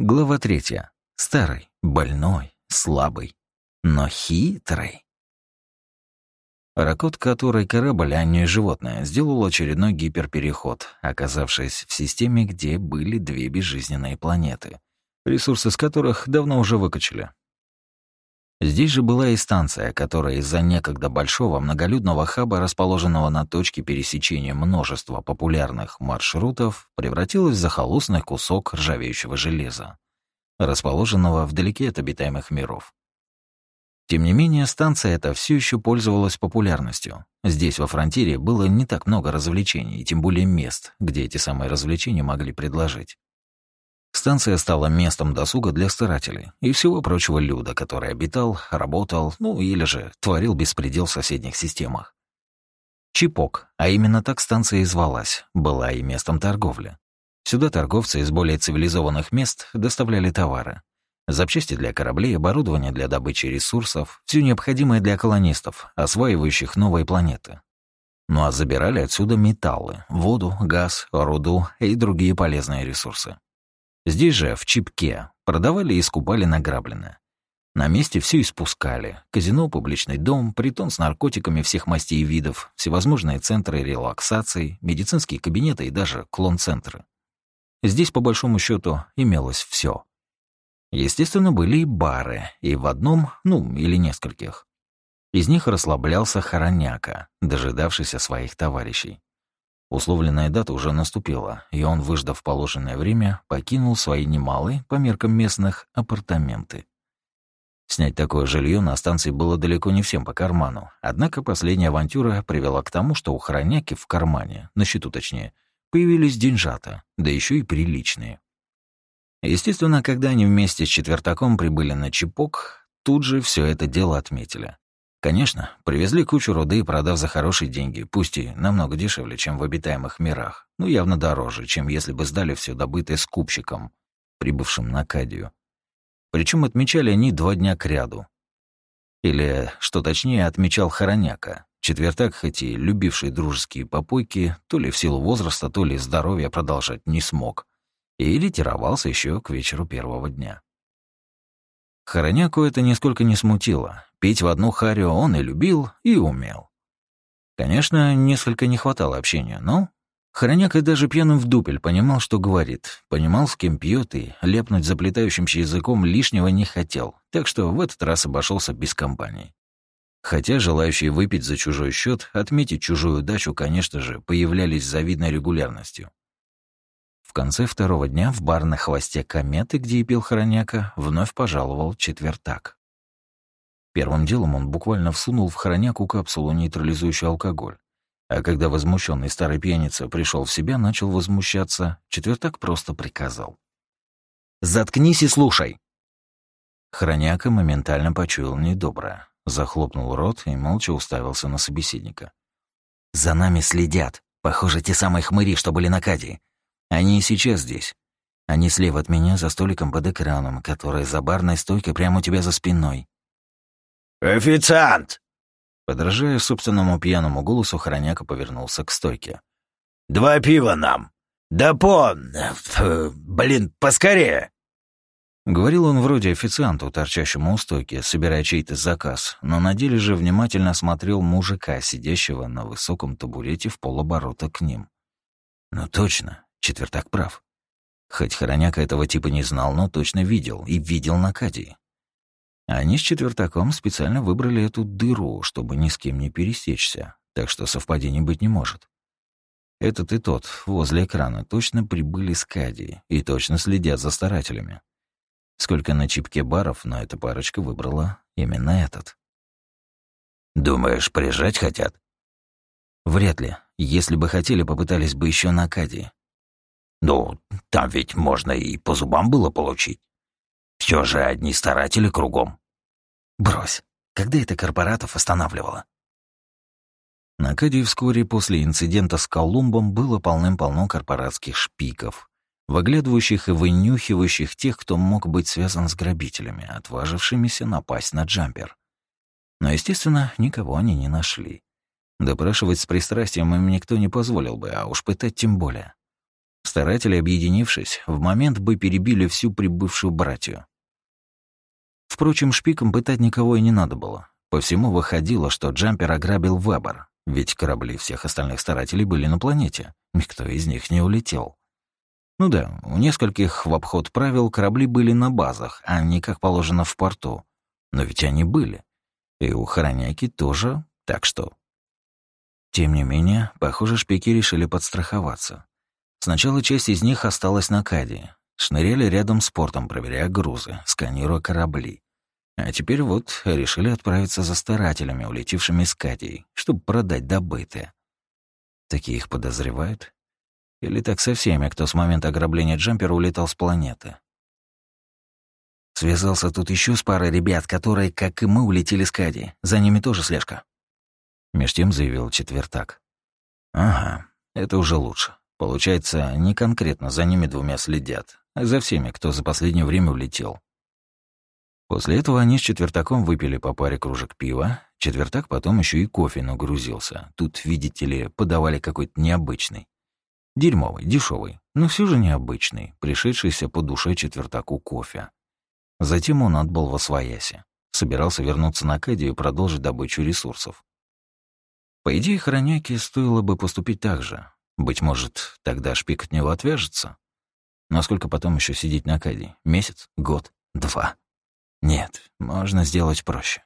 Глава третья. Старый, больной, слабый, но хитрый. Ракот, который корабль, а не животное, сделал очередной гиперпереход, оказавшись в системе, где были две безжизненные планеты, ресурсы с которых давно уже выкачали. Здесь же была и станция, которая из-за некогда большого многолюдного хаба, расположенного на точке пересечения множества популярных маршрутов, превратилась в захолустный кусок ржавеющего железа, расположенного вдалеке от обитаемых миров. Тем не менее, станция эта все еще пользовалась популярностью. Здесь, во фронтире, было не так много развлечений, и тем более мест, где эти самые развлечения могли предложить. Станция стала местом досуга для старателей и всего прочего люда, который обитал, работал, ну или же творил беспредел в соседних системах. Чипок, а именно так станция и звалась, была и местом торговли. Сюда торговцы из более цивилизованных мест доставляли товары. Запчасти для кораблей, оборудование для добычи ресурсов, все необходимое для колонистов, осваивающих новые планеты. Ну а забирали отсюда металлы, воду, газ, руду и другие полезные ресурсы. Здесь же, в Чипке, продавали и скупали награбленное. На месте все испускали. Казино, публичный дом, притон с наркотиками всех мастей и видов, всевозможные центры релаксации, медицинские кабинеты и даже клон-центры. Здесь, по большому счету, имелось все. Естественно, были и бары, и в одном, ну, или нескольких. Из них расслаблялся Хороняка, дожидавшийся своих товарищей. Условленная дата уже наступила, и он, выждав положенное время, покинул свои немалые, по меркам местных, апартаменты. Снять такое жилье на станции было далеко не всем по карману, однако последняя авантюра привела к тому, что у хороняки в кармане, на счету точнее, появились деньжата, да еще и приличные. Естественно, когда они вместе с четвертаком прибыли на Чепок, тут же все это дело отметили. Конечно, привезли кучу руды, продав за хорошие деньги, пусть и намного дешевле, чем в обитаемых мирах, но явно дороже, чем если бы сдали все добытое скупщикам, прибывшим на Кадию. Причем отмечали они два дня кряду. Или, что точнее, отмечал Хороняка, четвертак, хоть и любивший дружеские попойки, то ли в силу возраста, то ли здоровья продолжать не смог, и ретировался еще к вечеру первого дня. Хороняку это нисколько не смутило. Пить в одну харю он и любил, и умел. Конечно, несколько не хватало общения, но Хороняк и даже пьяным в дупель понимал, что говорит, понимал, с кем пьет, и лепнуть заплетающимся языком лишнего не хотел, так что в этот раз обошелся без компании. Хотя желающие выпить за чужой счет, отметить чужую удачу, конечно же, появлялись с завидной регулярностью конце второго дня в бар на хвосте кометы, где и пил Хороняка, вновь пожаловал четвертак. Первым делом он буквально всунул в Хороняку капсулу, нейтрализующую алкоголь. А когда возмущенный старый пьяница пришел в себя, начал возмущаться, четвертак просто приказал. «Заткнись и слушай!» Хроняка моментально почуял недоброе, захлопнул рот и молча уставился на собеседника. «За нами следят. Похоже, те самые хмыри, что были на Каде. Они и сейчас здесь. Они слева от меня за столиком под экраном, который за барной стойкой прямо у тебя за спиной. «Официант!» Подражая собственному пьяному голосу, Хороняка повернулся к стойке. «Два пива нам! Да пон... Блин, поскорее!» Говорил он вроде официанту, торчащему у стойки, собирая чей-то заказ, но на деле же внимательно смотрел мужика, сидящего на высоком табурете в полоборота к ним. «Ну точно, Четвертак прав. Хоть Хороняка этого типа не знал, но точно видел, и видел на Кадии. Они с Четвертаком специально выбрали эту дыру, чтобы ни с кем не пересечься, так что совпадений быть не может. Этот и тот, возле экрана, точно прибыли с Кадии и точно следят за старателями. Сколько на чипке баров, но эта парочка выбрала именно этот. «Думаешь, прижать хотят?» «Вряд ли. Если бы хотели, попытались бы еще на Кадии. Ну, там ведь можно и по зубам было получить. Все же одни старатели кругом. Брось. Когда это корпоратов останавливало? На Каде вскоре после инцидента с Колумбом было полным-полно корпоратских шпиков, выглядывающих и вынюхивающих тех, кто мог быть связан с грабителями, отважившимися напасть на джампер. Но, естественно, никого они не нашли. Допрашивать с пристрастием им никто не позволил бы, а уж пытать тем более. Старатели, объединившись, в момент бы перебили всю прибывшую братью. Впрочем, шпиком пытать никого и не надо было. По всему выходило, что Джампер ограбил Вебер, ведь корабли всех остальных старателей были на планете. Никто из них не улетел. Ну да, у нескольких в обход правил корабли были на базах, а не как положено в порту. Но ведь они были. И у Хороняки тоже, так что... Тем не менее, похоже, шпики решили подстраховаться. Сначала часть из них осталась на Каде. Шныряли рядом с портом, проверяя грузы, сканируя корабли. А теперь вот решили отправиться за старателями, улетевшими с Кадией, чтобы продать добытые. Такие их подозревают? Или так со всеми, кто с момента ограбления джампера улетал с планеты? Связался тут еще с парой ребят, которые, как и мы, улетели с Кади. За ними тоже слежка. Меж тем заявил четвертак. Ага, это уже лучше. Получается, не конкретно за ними двумя следят, а за всеми, кто за последнее время улетел. После этого они с четвертаком выпили по паре кружек пива. Четвертак потом еще и кофе нагрузился. Тут, видите ли, подавали какой-то необычный. Дерьмовый, дешевый, но все же необычный, пришедшийся по душе четвертаку кофе. Затем он отбыл во свояси. Собирался вернуться на Кэдди и продолжить добычу ресурсов. По идее, хороняке стоило бы поступить так же. Быть может, тогда шпик от него отвяжется. Но сколько потом еще сидеть на Кэдди? Месяц? Год? Два? Нет, можно сделать проще.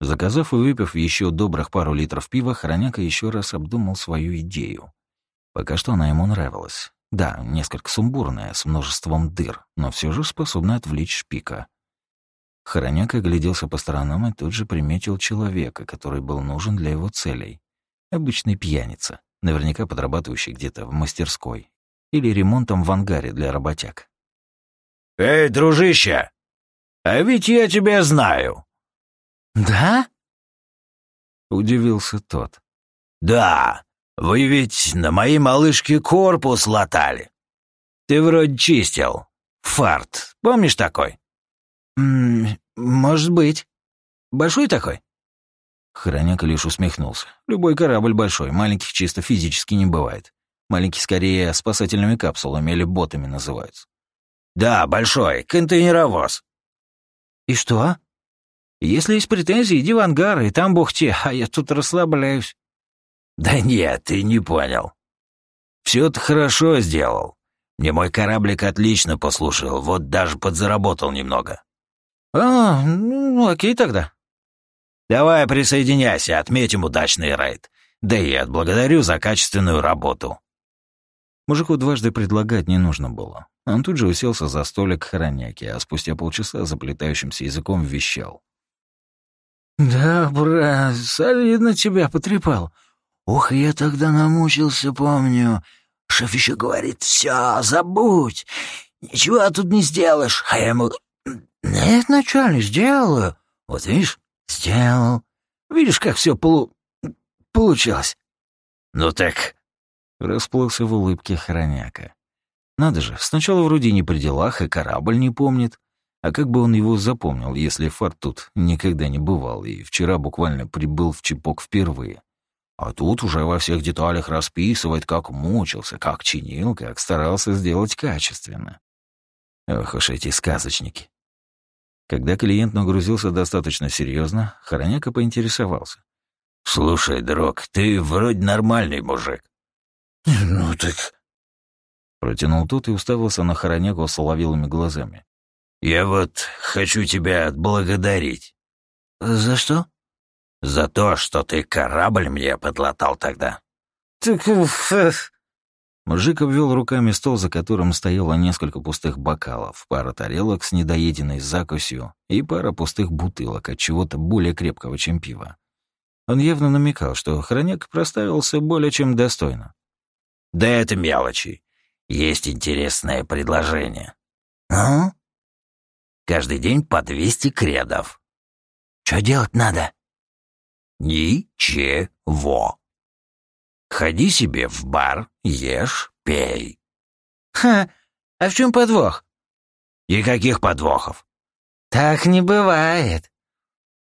Заказав и выпив еще добрых пару литров пива, Хороняка еще раз обдумал свою идею. Пока что она ему нравилась. Да, несколько сумбурная, с множеством дыр, но все же способна отвлечь шпика. Хороняк огляделся по сторонам и тут же приметил человека, который был нужен для его целей. Обычный пьяница, наверняка подрабатывающий где-то в мастерской или ремонтом в ангаре для работяг. «Эй, дружище, а ведь я тебя знаю!» «Да?» — удивился тот. «Да, вы ведь на моей малышке корпус латали. Ты вроде чистил. Фарт. Помнишь такой? Может быть. Большой такой? Хроняк лишь усмехнулся. Любой корабль большой, маленьких чисто физически не бывает. Маленькие скорее спасательными капсулами или ботами называются. Да, большой, контейнеровоз. И что? Если есть претензии, иди в ангар, и там бухте, а я тут расслабляюсь. «Да нет, ты не понял. Все ты хорошо сделал. Мне мой кораблик отлично послушал, вот даже подзаработал немного». «А, ну окей тогда». «Давай присоединяйся, отметим удачный рейд. Да и отблагодарю за качественную работу». Мужику дважды предлагать не нужно было. Он тут же уселся за столик хороняки, а спустя полчаса заплетающимся языком вещал. «Да, брат, солидно тебя потрепал. Ох, я тогда намучился, помню. Шеф еще говорит, все, забудь, ничего тут не сделаешь. А я ему, нет, начальник, сделаю. Вот видишь, сделал. Видишь, как все полу... получилось. Ну так... Расплылся в улыбке хроняка. Надо же, сначала вроде не при делах, и корабль не помнит. А как бы он его запомнил, если Фарт тут никогда не бывал и вчера буквально прибыл в Чепок впервые? А тут уже во всех деталях расписывает, как мучился, как чинил, как старался сделать качественно. Ох уж эти сказочники. Когда клиент нагрузился достаточно серьезно, Хороняка поинтересовался. «Слушай, друг, ты вроде нормальный мужик». «Ну так...» Протянул тот и уставился на Хороняку соловелыми глазами. «Я вот хочу тебя отблагодарить». «За что?» За то, что ты корабль мне подлатал тогда. Так... Мужик обвел руками стол, за которым стояло несколько пустых бокалов, пара тарелок с недоеденной закусью и пара пустых бутылок от чего-то более крепкого, чем пиво. Он явно намекал, что хроняк проставился более чем достойно. «Да это мелочи. Есть интересное предложение». «А?» «Каждый день по двести кредов». «Что делать надо?» Ничего. Ходи себе в бар, ешь, пей. Ха, а в чем подвох? Никаких подвохов. Так не бывает.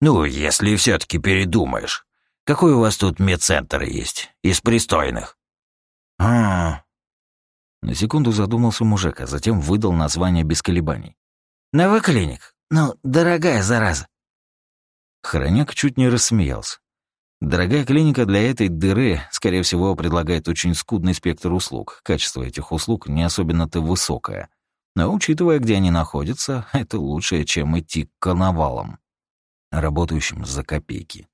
Ну, если все-таки передумаешь. Какой у вас тут медцентр есть? Из пристойных? А, На секунду задумался мужик, а затем выдал название без колебаний. «Новоклиник. Ну, дорогая зараза». Хороняк чуть не рассмеялся. Дорогая клиника для этой дыры, скорее всего, предлагает очень скудный спектр услуг. Качество этих услуг не особенно-то высокое. Но учитывая, где они находятся, это лучше, чем идти к коновалам, работающим за копейки.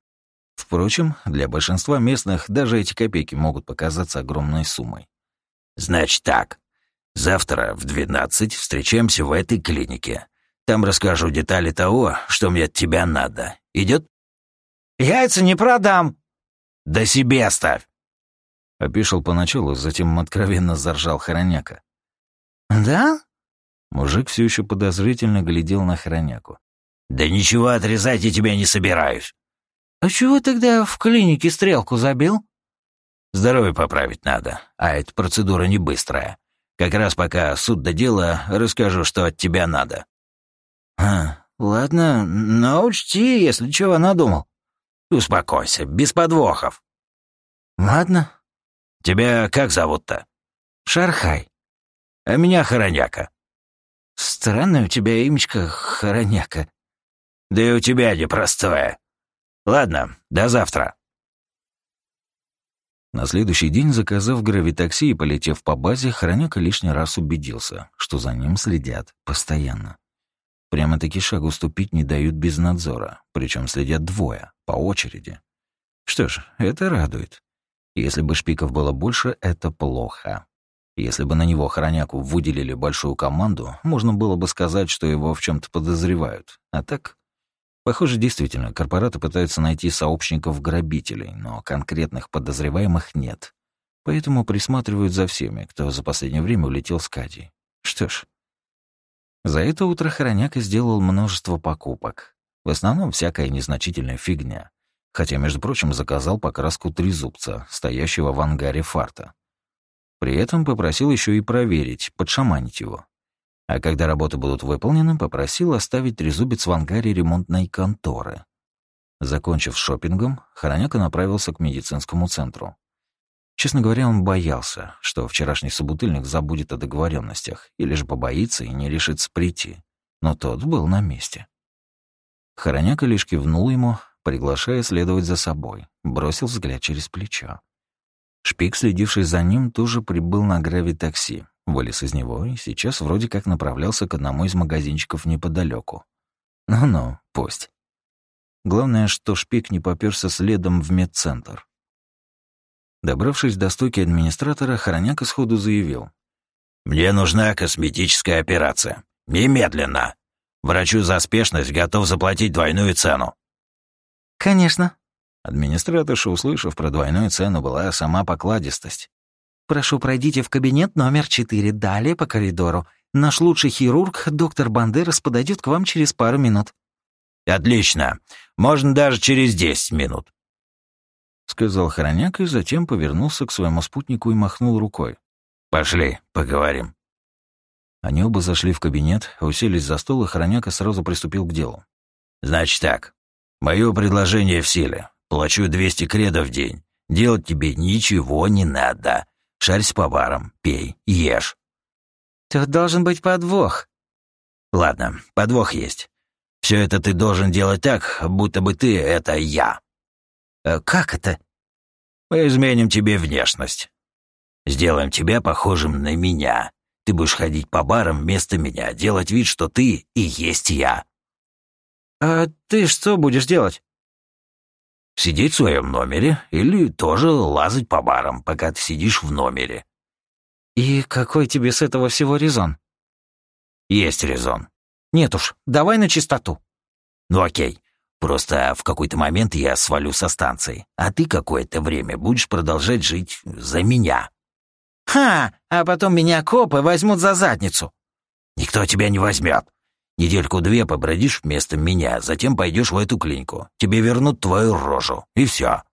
Впрочем, для большинства местных даже эти копейки могут показаться огромной суммой. «Значит так. Завтра в двенадцать встречаемся в этой клинике. Там расскажу детали того, что мне от тебя надо. Идет? «Яйца не продам!» «Да себе оставь!» Опишел поначалу, затем откровенно заржал Хороняка. «Да?» Мужик все еще подозрительно глядел на Хороняку. «Да ничего отрезать я тебя не собираюсь». «А чего тогда в клинике стрелку забил?» «Здоровье поправить надо, а эта процедура не быстрая. Как раз пока суд до дела, расскажу, что от тебя надо». «А, ладно, но учти, если чего надумал». Успокойся, без подвохов. Ладно. Тебя как зовут-то? Шархай. А меня Хороняка. Странное у тебя имечко Хороняка. Да и у тебя непростое. Ладно, до завтра. На следующий день, заказав гравитакси и полетев по базе, Хороняка лишний раз убедился, что за ним следят постоянно. Прямо-таки шагу ступить не дают без надзора, причем следят двое, по очереди. Что ж, это радует. Если бы шпиков было больше, это плохо. Если бы на него хороняку выделили большую команду, можно было бы сказать, что его в чем то подозревают. А так, похоже, действительно, корпораты пытаются найти сообщников грабителей, но конкретных подозреваемых нет. Поэтому присматривают за всеми, кто за последнее время улетел с Кади. Что ж, за это утро Хороняка сделал множество покупок. В основном всякая незначительная фигня. Хотя, между прочим, заказал покраску трезубца, стоящего в ангаре фарта. При этом попросил еще и проверить, подшаманить его. А когда работы будут выполнены, попросил оставить трезубец в ангаре ремонтной конторы. Закончив шопингом, Хороняка направился к медицинскому центру. Честно говоря, он боялся, что вчерашний собутыльник забудет о договоренностях или же побоится и не решится прийти. Но тот был на месте. Хороняка лишь кивнул ему, приглашая следовать за собой, бросил взгляд через плечо. Шпик, следивший за ним, тоже прибыл на гравитакси, вылез из него и сейчас вроде как направлялся к одному из магазинчиков неподалеку. Ну-ну, пусть. Главное, что Шпик не попёрся следом в медцентр. Добравшись до стойки администратора, Хороняк сходу заявил. «Мне нужна косметическая операция. Немедленно. Врачу за спешность готов заплатить двойную цену». «Конечно». Администраторша, услышав про двойную цену, была сама покладистость. «Прошу, пройдите в кабинет номер четыре, далее по коридору. Наш лучший хирург, доктор Бандерас, подойдет к вам через пару минут». «Отлично. Можно даже через десять минут». — сказал Хороняк и затем повернулся к своему спутнику и махнул рукой. «Пошли, поговорим». Они оба зашли в кабинет, уселись за стол, и Хороняка сразу приступил к делу. «Значит так, мое предложение в силе. Плачу 200 кредов в день. Делать тебе ничего не надо. Шарься по барам, пей, ешь». «Тут должен быть подвох». «Ладно, подвох есть. Все это ты должен делать так, будто бы ты — это я». Э, «Как это?» «Мы изменим тебе внешность. Сделаем тебя похожим на меня. Ты будешь ходить по барам вместо меня, делать вид, что ты и есть я». «А ты что будешь делать?» «Сидеть в своем номере или тоже лазать по барам, пока ты сидишь в номере». «И какой тебе с этого всего резон?» «Есть резон». «Нет уж, давай на чистоту». «Ну окей. Просто в какой-то момент я свалю со станции, а ты какое-то время будешь продолжать жить за меня». «Ха! А потом меня копы возьмут за задницу». «Никто тебя не возьмет. Недельку-две побродишь вместо меня, затем пойдешь в эту клинику. Тебе вернут твою рожу, и все».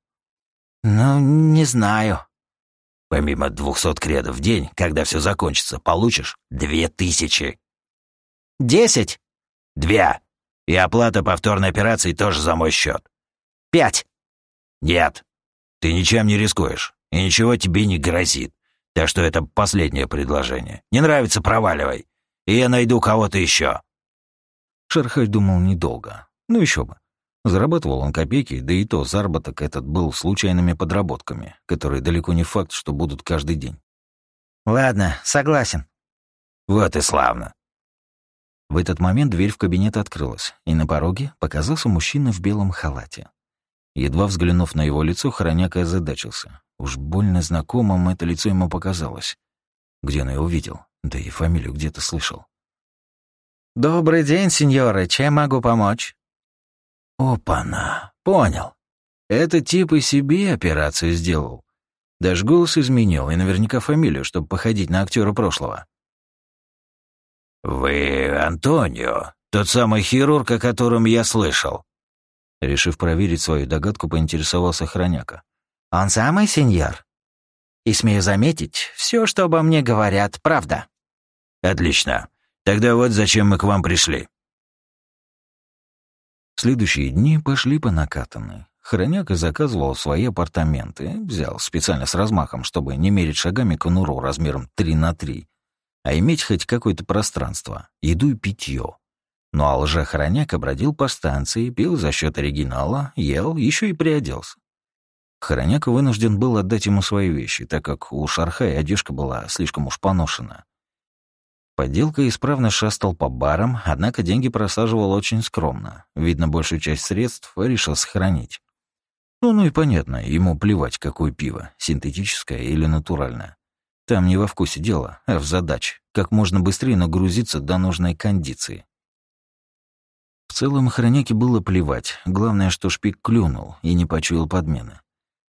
«Ну, не знаю». Помимо двухсот кредов в день, когда все закончится, получишь две тысячи. «Десять?» «Две. И оплата повторной операции тоже за мой счет. Пять. Нет. Ты ничем не рискуешь, и ничего тебе не грозит. Так что это последнее предложение. Не нравится — проваливай. И я найду кого-то еще. Шархай думал недолго. Ну еще бы. Зарабатывал он копейки, да и то заработок этот был случайными подработками, которые далеко не факт, что будут каждый день. «Ладно, согласен». «Вот и славно». В этот момент дверь в кабинет открылась, и на пороге показался мужчина в белом халате. Едва взглянув на его лицо, Хороняк озадачился. Уж больно знакомым это лицо ему показалось. Где он его видел? Да и фамилию где-то слышал. «Добрый день, сеньоры. Чем могу помочь?» «Опа-на! Понял. Этот тип и себе операцию сделал. Даже голос изменил, и наверняка фамилию, чтобы походить на актера прошлого». «Вы Антонио, тот самый хирург, о котором я слышал?» Решив проверить свою догадку, поинтересовался Хроняка. «Он самый, сеньор? И смею заметить, все, что обо мне говорят, правда». «Отлично. Тогда вот зачем мы к вам пришли». Следующие дни пошли по накатанной. Хроняка заказывал свои апартаменты, взял специально с размахом, чтобы не мерить шагами конуру размером 3 на 3, а иметь хоть какое-то пространство, еду и питье. Ну а лже-хороняк обродил по станции, пил за счет оригинала, ел, еще и приоделся. Хороняк вынужден был отдать ему свои вещи, так как у Шархая одежка была слишком уж поношена. Подделка исправно шастал по барам, однако деньги просаживал очень скромно. Видно, большую часть средств решил сохранить. Ну, ну и понятно, ему плевать, какое пиво, синтетическое или натуральное. Там не во вкусе дело, а в задаче, как можно быстрее нагрузиться до нужной кондиции. Целом Хороняке было плевать, главное, что шпик клюнул и не почуял подмены.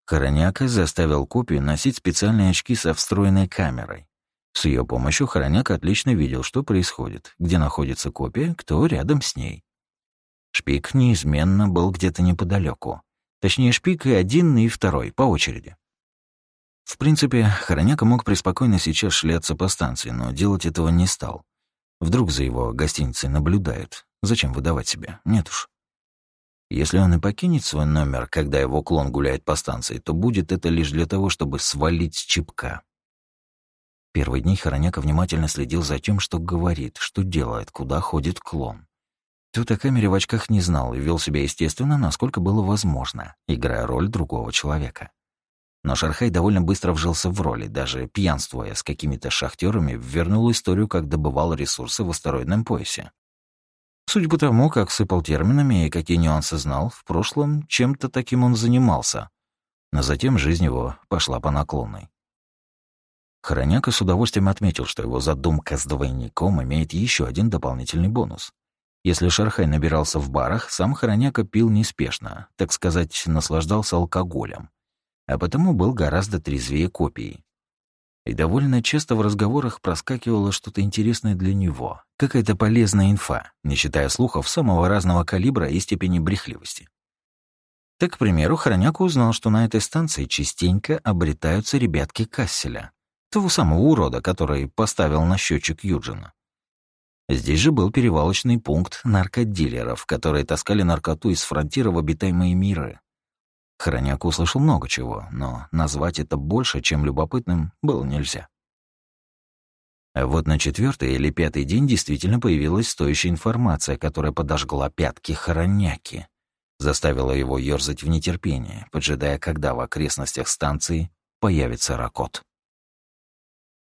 Хороняка заставил копию носить специальные очки со встроенной камерой. С ее помощью Хороняк отлично видел, что происходит, где находится копия, кто рядом с ней. Шпик неизменно был где-то неподалеку. Точнее, шпик и один, и второй, по очереди. В принципе, Хороняка мог преспокойно сейчас шляться по станции, но делать этого не стал. Вдруг за его гостиницей наблюдают. Зачем выдавать себя? Нет уж. Если он и покинет свой номер, когда его клон гуляет по станции, то будет это лишь для того, чтобы свалить с чипка. Первые дни Хороняка внимательно следил за тем, что говорит, что делает, куда ходит клон. Тут о камере в очках не знал и вел себя естественно, насколько было возможно, играя роль другого человека. Но Шархай довольно быстро вжился в роли, даже пьянствуя с какими-то шахтерами, вернул историю, как добывал ресурсы в астероидном поясе. Судя по тому, как сыпал терминами и какие нюансы знал, в прошлом чем-то таким он занимался. Но затем жизнь его пошла по наклонной. Хороняка с удовольствием отметил, что его задумка с двойником имеет еще один дополнительный бонус. Если Шархай набирался в барах, сам Хороняка пил неспешно, так сказать, наслаждался алкоголем а потому был гораздо трезвее копии. И довольно часто в разговорах проскакивало что-то интересное для него, какая-то полезная инфа, не считая слухов самого разного калибра и степени брехливости. Так, к примеру, Хороняк узнал, что на этой станции частенько обретаются ребятки Касселя, того самого урода, который поставил на счетчик Юджина. Здесь же был перевалочный пункт наркодилеров, которые таскали наркоту из фронтира в обитаемые миры, Хороняк услышал много чего, но назвать это больше, чем любопытным, было нельзя. А вот на четвертый или пятый день действительно появилась стоящая информация, которая подожгла пятки Хороняки, заставила его ёрзать в нетерпении, поджидая, когда в окрестностях станции появится Ракот.